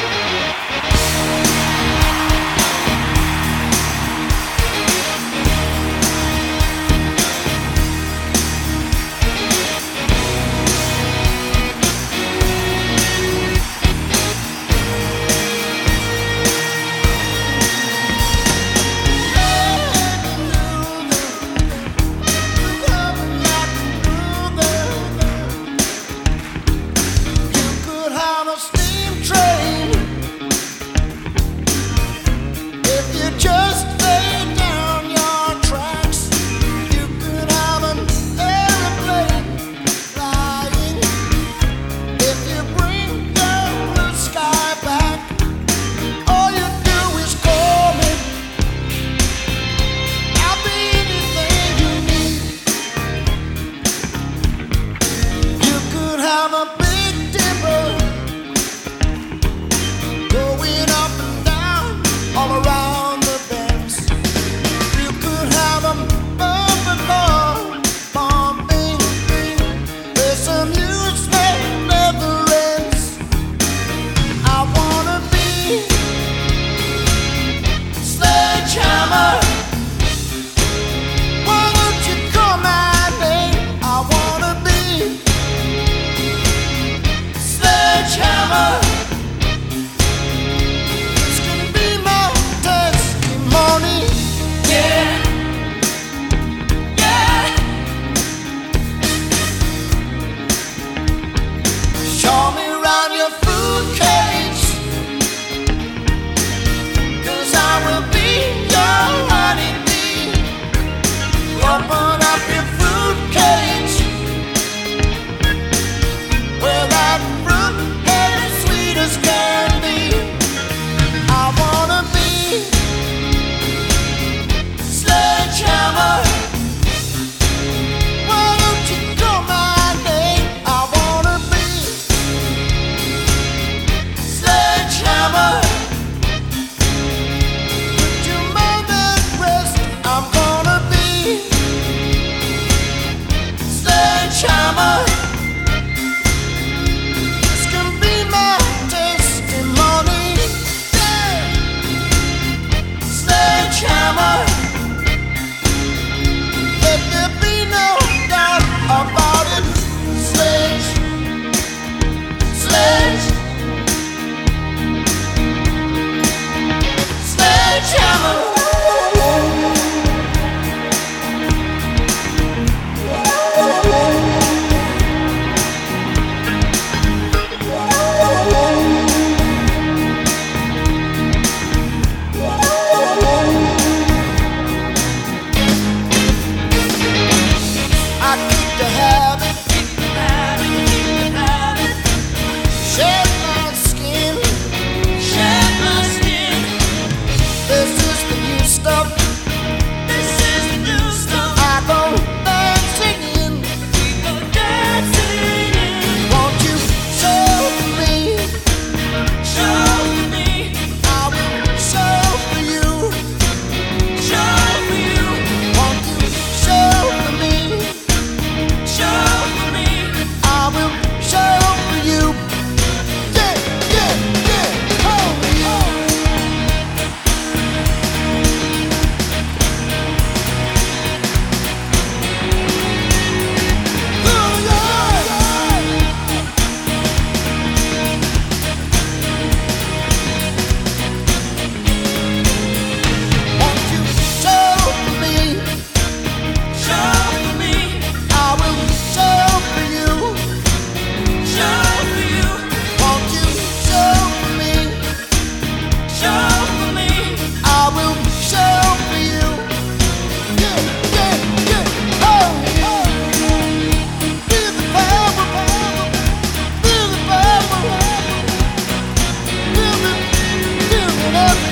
Bye. Summer Lord.